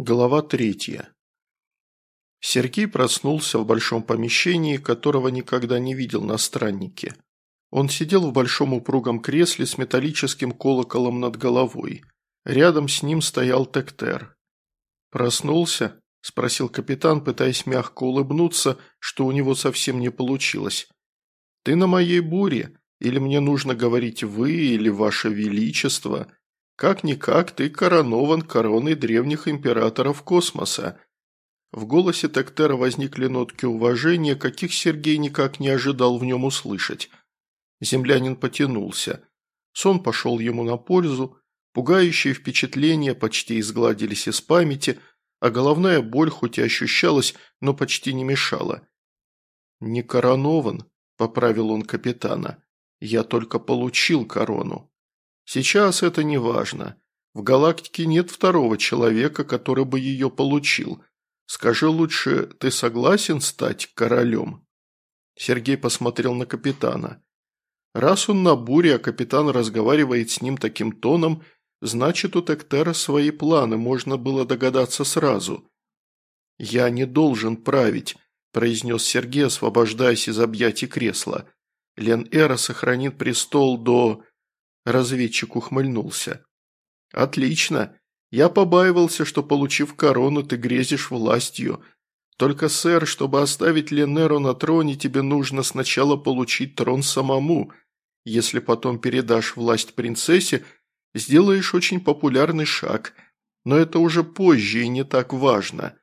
Глава третья. Сергей проснулся в большом помещении, которого никогда не видел на страннике. Он сидел в большом упругом кресле с металлическим колоколом над головой. Рядом с ним стоял Тектер. «Проснулся?» – спросил капитан, пытаясь мягко улыбнуться, что у него совсем не получилось. «Ты на моей буре? Или мне нужно говорить «вы» или «ваше величество»?» Как-никак ты коронован короной древних императоров космоса. В голосе Тектера возникли нотки уважения, каких Сергей никак не ожидал в нем услышать. Землянин потянулся. Сон пошел ему на пользу, пугающие впечатления почти изгладились из памяти, а головная боль хоть и ощущалась, но почти не мешала. «Не коронован», – поправил он капитана, – «я только получил корону». Сейчас это не важно. В галактике нет второго человека, который бы ее получил. Скажи лучше, ты согласен стать королем?» Сергей посмотрел на капитана. Раз он на буре, а капитан разговаривает с ним таким тоном, значит, у Тектера свои планы, можно было догадаться сразу. «Я не должен править», – произнес Сергей, освобождаясь из объятий кресла. «Лен Эра сохранит престол до...» Разведчик ухмыльнулся. «Отлично. Я побаивался, что, получив корону, ты грезишь властью. Только, сэр, чтобы оставить Ленеру на троне, тебе нужно сначала получить трон самому. Если потом передашь власть принцессе, сделаешь очень популярный шаг. Но это уже позже и не так важно.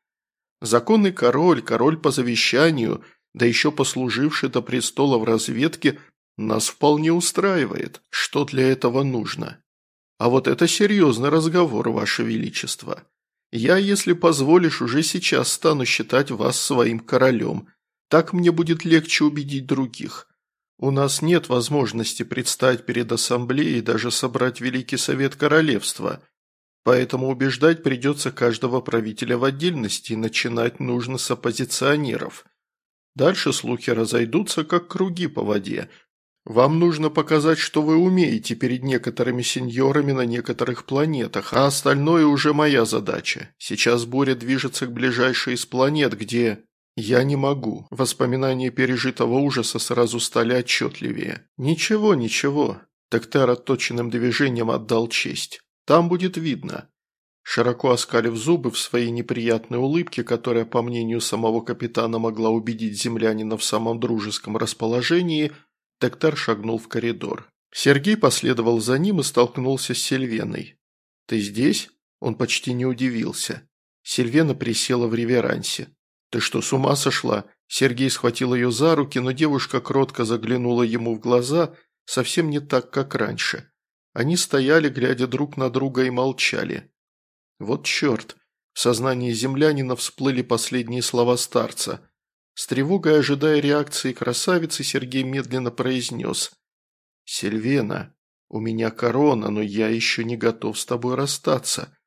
Законный король, король по завещанию, да еще послуживший до престола в разведке – нас вполне устраивает. Что для этого нужно? А вот это серьезный разговор, Ваше Величество. Я, если позволишь, уже сейчас стану считать вас своим королем. Так мне будет легче убедить других. У нас нет возможности предстать перед ассамблеей и даже собрать Великий Совет Королевства. Поэтому убеждать придется каждого правителя в отдельности и начинать нужно с оппозиционеров. Дальше слухи разойдутся, как круги по воде – вам нужно показать, что вы умеете перед некоторыми сеньорами на некоторых планетах, а остальное уже моя задача. Сейчас буря движется к ближайшей из планет, где... Я не могу. Воспоминания пережитого ужаса сразу стали отчетливее. Ничего, ничего. Тектер отточенным движением отдал честь. Там будет видно. Широко оскалив зубы в своей неприятной улыбке, которая, по мнению самого капитана, могла убедить землянина в самом дружеском расположении – Тектар шагнул в коридор. Сергей последовал за ним и столкнулся с Сильвеной. «Ты здесь?» Он почти не удивился. Сильвена присела в реверансе. «Ты что, с ума сошла?» Сергей схватил ее за руки, но девушка кротко заглянула ему в глаза, совсем не так, как раньше. Они стояли, глядя друг на друга, и молчали. «Вот черт!» В сознании землянина всплыли последние слова старца. С тревогой ожидая реакции красавицы, Сергей медленно произнес. «Сильвена, у меня корона, но я еще не готов с тобой расстаться.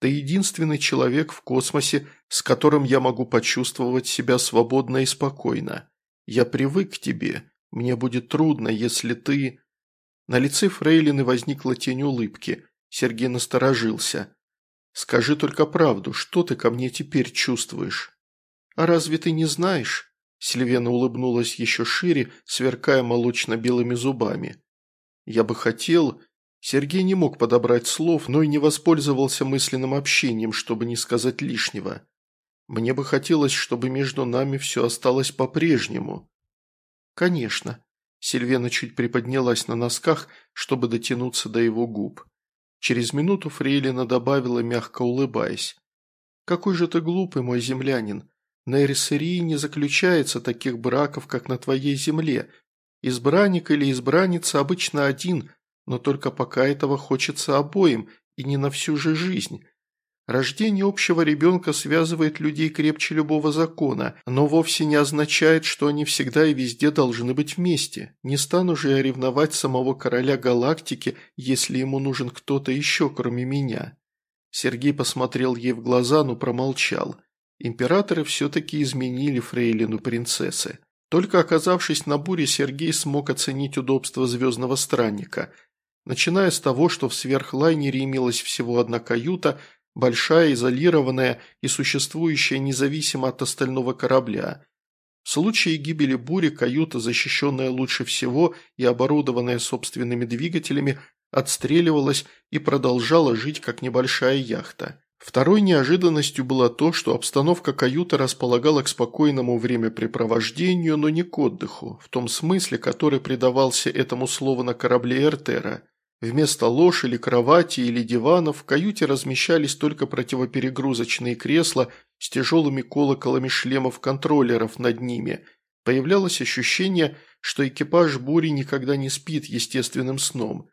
Ты единственный человек в космосе, с которым я могу почувствовать себя свободно и спокойно. Я привык к тебе. Мне будет трудно, если ты...» На лице Фрейлины возникла тень улыбки. Сергей насторожился. «Скажи только правду, что ты ко мне теперь чувствуешь?» «А разве ты не знаешь?» Сильвена улыбнулась еще шире, сверкая молочно-белыми зубами. «Я бы хотел...» Сергей не мог подобрать слов, но и не воспользовался мысленным общением, чтобы не сказать лишнего. «Мне бы хотелось, чтобы между нами все осталось по-прежнему». «Конечно». Сильвена чуть приподнялась на носках, чтобы дотянуться до его губ. Через минуту Фрейлина добавила, мягко улыбаясь. «Какой же ты глупый, мой землянин. На Эрисерии не заключается таких браков, как на твоей земле. Избранник или избранница обычно один, но только пока этого хочется обоим, и не на всю же жизнь. Рождение общего ребенка связывает людей крепче любого закона, но вовсе не означает, что они всегда и везде должны быть вместе. Не стану же я ревновать самого короля галактики, если ему нужен кто-то еще, кроме меня. Сергей посмотрел ей в глаза, но промолчал. Императоры все-таки изменили фрейлину принцессы. Только оказавшись на буре, Сергей смог оценить удобство звездного странника. Начиная с того, что в сверхлайнере имелась всего одна каюта, большая, изолированная и существующая независимо от остального корабля. В случае гибели бури каюта, защищенная лучше всего и оборудованная собственными двигателями, отстреливалась и продолжала жить как небольшая яхта. Второй неожиданностью было то, что обстановка каюты располагала к спокойному времяпрепровождению, но не к отдыху, в том смысле, который придавался этому слову на корабле Эртера. Вместо лож или кровати или диванов в каюте размещались только противоперегрузочные кресла с тяжелыми колоколами шлемов контроллеров над ними. Появлялось ощущение, что экипаж бури никогда не спит естественным сном.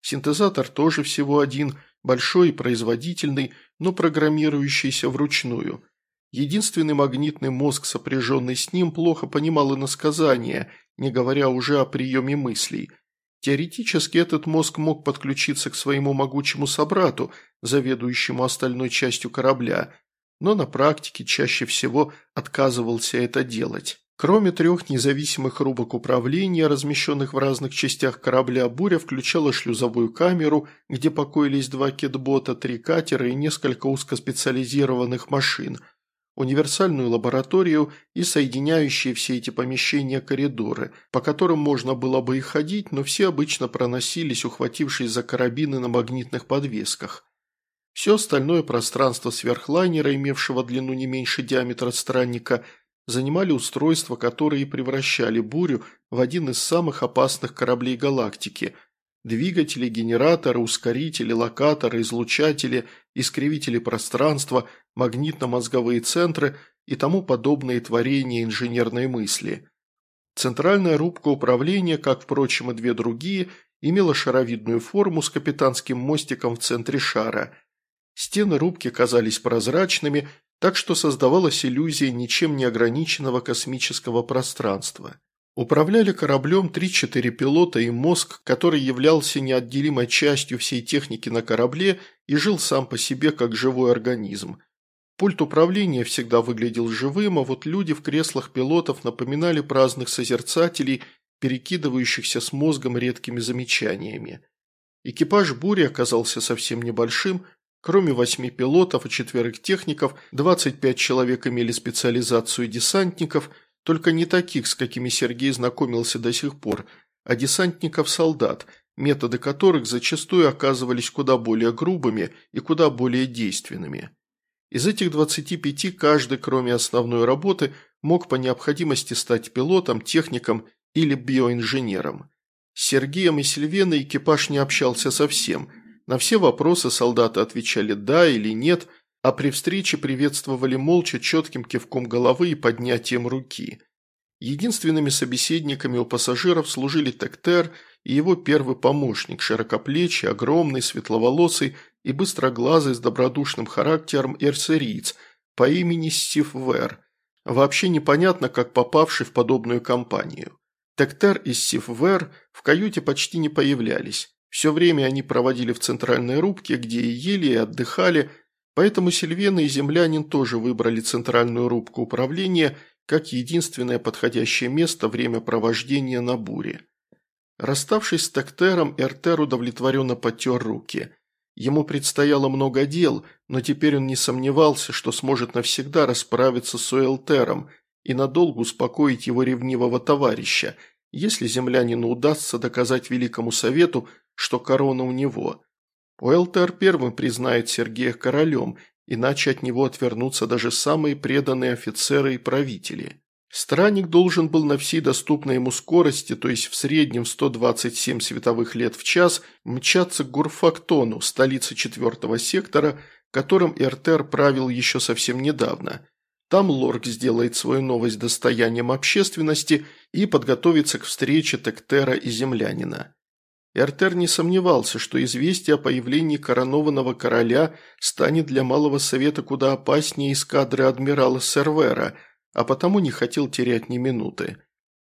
Синтезатор тоже всего один, большой и производительный, но программирующийся вручную. Единственный магнитный мозг, сопряженный с ним, плохо понимал иносказания, не говоря уже о приеме мыслей – Теоретически этот мозг мог подключиться к своему могучему собрату, заведующему остальной частью корабля, но на практике чаще всего отказывался это делать. Кроме трех независимых рубок управления, размещенных в разных частях корабля, «Буря» включала шлюзовую камеру, где покоились два кетбота, три катера и несколько узкоспециализированных машин – универсальную лабораторию и соединяющие все эти помещения коридоры, по которым можно было бы и ходить, но все обычно проносились, ухватившись за карабины на магнитных подвесках. Все остальное пространство сверхлайнера, имевшего длину не меньше диаметра странника, занимали устройства, которые превращали «Бурю» в один из самых опасных кораблей галактики – Двигатели, генераторы, ускорители, локаторы, излучатели, искривители пространства, магнитно-мозговые центры и тому подобные творения инженерной мысли. Центральная рубка управления, как, впрочем, и две другие, имела шаровидную форму с капитанским мостиком в центре шара. Стены рубки казались прозрачными, так что создавалась иллюзия ничем не ограниченного космического пространства. Управляли кораблем 3-4 пилота и мозг, который являлся неотделимой частью всей техники на корабле и жил сам по себе как живой организм. Пульт управления всегда выглядел живым, а вот люди в креслах пилотов напоминали праздных созерцателей, перекидывающихся с мозгом редкими замечаниями. Экипаж «Бури» оказался совсем небольшим, Кроме восьми пилотов и четверых техников, 25 человек имели специализацию десантников – только не таких, с какими Сергей знакомился до сих пор, а десантников-солдат, методы которых зачастую оказывались куда более грубыми и куда более действенными. Из этих 25 каждый, кроме основной работы, мог по необходимости стать пилотом, техником или биоинженером. С Сергеем и Сильвеной экипаж не общался совсем. На все вопросы солдаты отвечали «да» или «нет», а при встрече приветствовали молча четким кивком головы и поднятием руки. Единственными собеседниками у пассажиров служили Тектер и его первый помощник, широкоплечий, огромный, светловолосый и быстроглазый с добродушным характером эрсериец по имени Стив Вэр, вообще непонятно, как попавший в подобную компанию. Тектер и Стив Вэр в каюте почти не появлялись. Все время они проводили в центральной рубке, где и ели, и отдыхали, Поэтому Сильвена и землянин тоже выбрали центральную рубку управления как единственное подходящее место времяпровождения на буре. Расставшись с Тектером, Эртер удовлетворенно потер руки. Ему предстояло много дел, но теперь он не сомневался, что сможет навсегда расправиться с Уэлтером и надолго успокоить его ревнивого товарища, если землянину удастся доказать Великому Совету, что корона у него – Уэлтер первым признает Сергея королем, иначе от него отвернутся даже самые преданные офицеры и правители. Странник должен был на всей доступной ему скорости, то есть в среднем 127 световых лет в час, мчаться к Гурфактону, столице четвертого сектора, которым Эртер правил еще совсем недавно. Там Лорк сделает свою новость достоянием общественности и подготовится к встрече Тектера и землянина. Эртер не сомневался, что известие о появлении коронованного короля станет для Малого Совета куда опаснее эскадры адмирала Сервера, а потому не хотел терять ни минуты.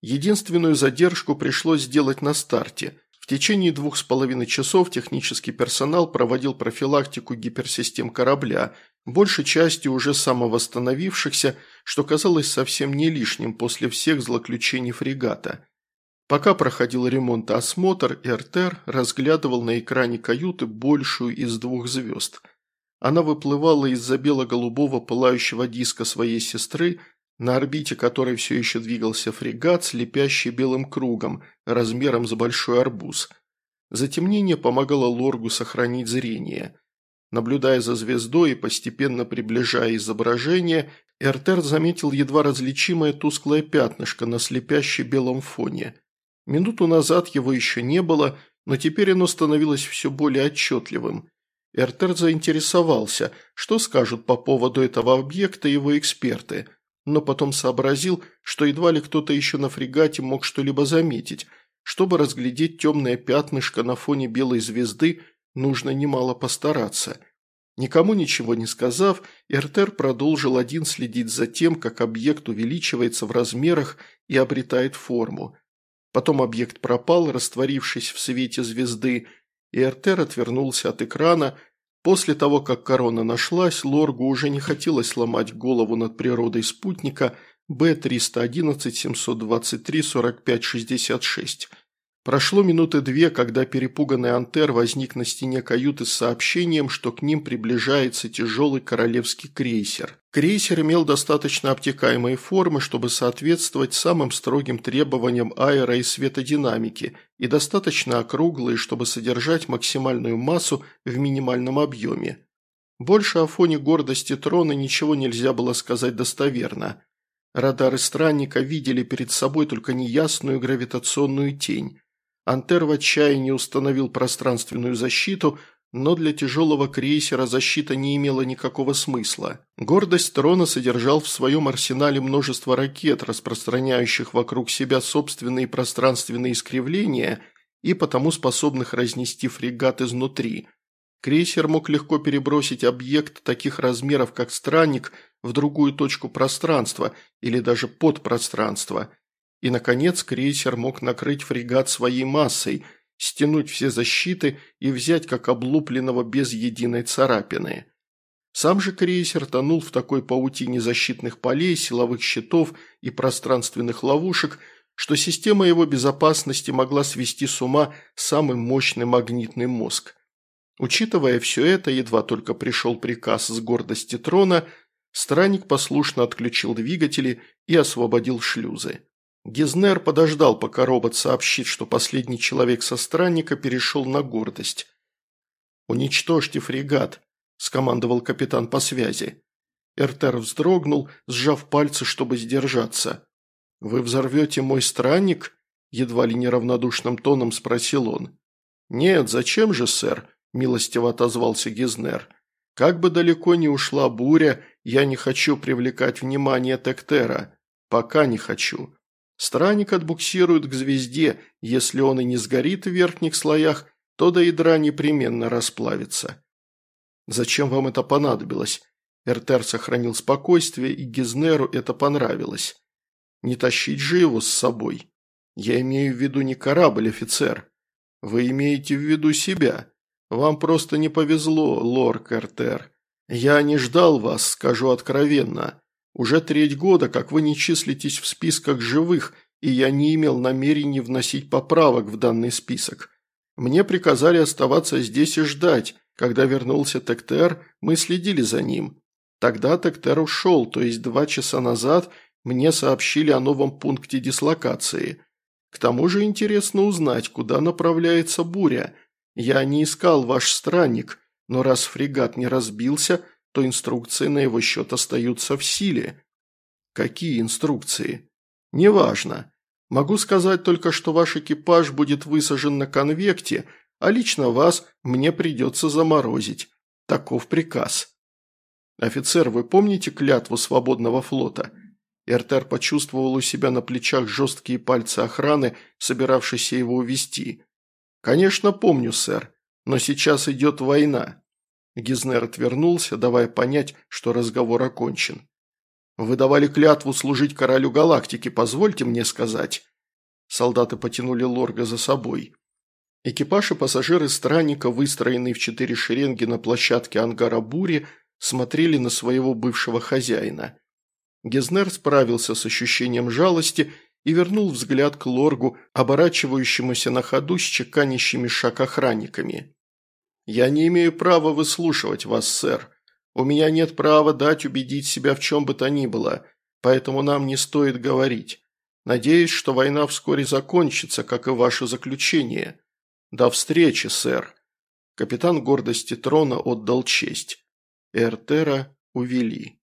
Единственную задержку пришлось сделать на старте. В течение двух с половиной часов технический персонал проводил профилактику гиперсистем корабля, большей частью уже самовосстановившихся, что казалось совсем не лишним после всех злоключений фрегата – Пока проходил ремонт и осмотр, Эртер разглядывал на экране каюты большую из двух звезд. она выплывала из-за бело-голубого пылающего диска своей сестры, на орбите которой все еще двигался фрегат, слепящий белым кругом, размером с большой арбуз. Затемнение помогало Лоргу сохранить зрение. Наблюдая за звездой и постепенно приближая изображение, Эртер заметил едва различимое тусклое пятнышко на слепящей белом фоне. Минуту назад его еще не было, но теперь оно становилось все более отчетливым. Эртер заинтересовался, что скажут по поводу этого объекта его эксперты, но потом сообразил, что едва ли кто-то еще на фрегате мог что-либо заметить. Чтобы разглядеть темное пятнышко на фоне белой звезды, нужно немало постараться – Никому ничего не сказав, Эртер продолжил один следить за тем, как объект увеличивается в размерах и обретает форму. Потом объект пропал, растворившись в свете звезды, и Эртер отвернулся от экрана. После того, как корона нашлась, Лоргу уже не хотелось ломать голову над природой спутника Б-311-723-45-66. Прошло минуты две, когда перепуганный Антер возник на стене каюты с сообщением, что к ним приближается тяжелый королевский крейсер. Крейсер имел достаточно обтекаемые формы, чтобы соответствовать самым строгим требованиям аэро- и светодинамики, и достаточно округлые, чтобы содержать максимальную массу в минимальном объеме. Больше о фоне гордости трона ничего нельзя было сказать достоверно. Радары странника видели перед собой только неясную гравитационную тень. Антер в отчаянии установил пространственную защиту, но для тяжелого крейсера защита не имела никакого смысла. Гордость трона содержал в своем арсенале множество ракет, распространяющих вокруг себя собственные пространственные искривления и потому способных разнести фрегат изнутри. Крейсер мог легко перебросить объект таких размеров, как странник, в другую точку пространства или даже подпространства – и, наконец, крейсер мог накрыть фрегат своей массой, стянуть все защиты и взять как облупленного без единой царапины. Сам же крейсер тонул в такой паутине защитных полей, силовых щитов и пространственных ловушек, что система его безопасности могла свести с ума самый мощный магнитный мозг. Учитывая все это, едва только пришел приказ с гордости трона, странник послушно отключил двигатели и освободил шлюзы. Гизнер подождал, пока робот сообщит, что последний человек со странника перешел на гордость. «Уничтожьте фрегат», – скомандовал капитан по связи. Эртер вздрогнул, сжав пальцы, чтобы сдержаться. «Вы взорвете мой странник?» – едва ли неравнодушным тоном спросил он. «Нет, зачем же, сэр?» – милостиво отозвался Гизнер. «Как бы далеко ни ушла буря, я не хочу привлекать внимание Тектера. Пока не хочу. Странник отбуксирует к звезде, если он и не сгорит в верхних слоях, то до ядра непременно расплавится. Зачем вам это понадобилось? Эртер сохранил спокойствие, и Гизнеру это понравилось. Не тащить же его с собой. Я имею в виду не корабль, офицер. Вы имеете в виду себя. Вам просто не повезло, лорд Эртер. Я не ждал вас, скажу откровенно. Уже треть года, как вы не числитесь в списках живых, и я не имел намерений вносить поправок в данный список. Мне приказали оставаться здесь и ждать. Когда вернулся Тектер, мы следили за ним. Тогда Тектер ушел, то есть два часа назад мне сообщили о новом пункте дислокации. К тому же интересно узнать, куда направляется буря. Я не искал ваш странник, но раз фрегат не разбился, то инструкции на его счет остаются в силе. Какие инструкции? Неважно. Могу сказать только, что ваш экипаж будет высажен на конвекте, а лично вас мне придется заморозить. Таков приказ. Офицер, вы помните клятву свободного флота? Эртер почувствовал у себя на плечах жесткие пальцы охраны, собиравшейся его увести. «Конечно, помню, сэр, но сейчас идет война. Гизнер отвернулся, давая понять, что разговор окончен. «Вы давали клятву служить королю галактики, позвольте мне сказать». Солдаты потянули Лорга за собой. Экипаж и пассажиры странника, выстроенные в четыре шеренги на площадке ангара Бури, смотрели на своего бывшего хозяина. Гезнер справился с ощущением жалости и вернул взгляд к Лоргу, оборачивающемуся на ходу с чеканящими шаг охранниками. «Я не имею права выслушивать вас, сэр», У меня нет права дать убедить себя в чем бы то ни было, поэтому нам не стоит говорить. Надеюсь, что война вскоре закончится, как и ваше заключение. До встречи, сэр». Капитан гордости трона отдал честь. Эртера увели.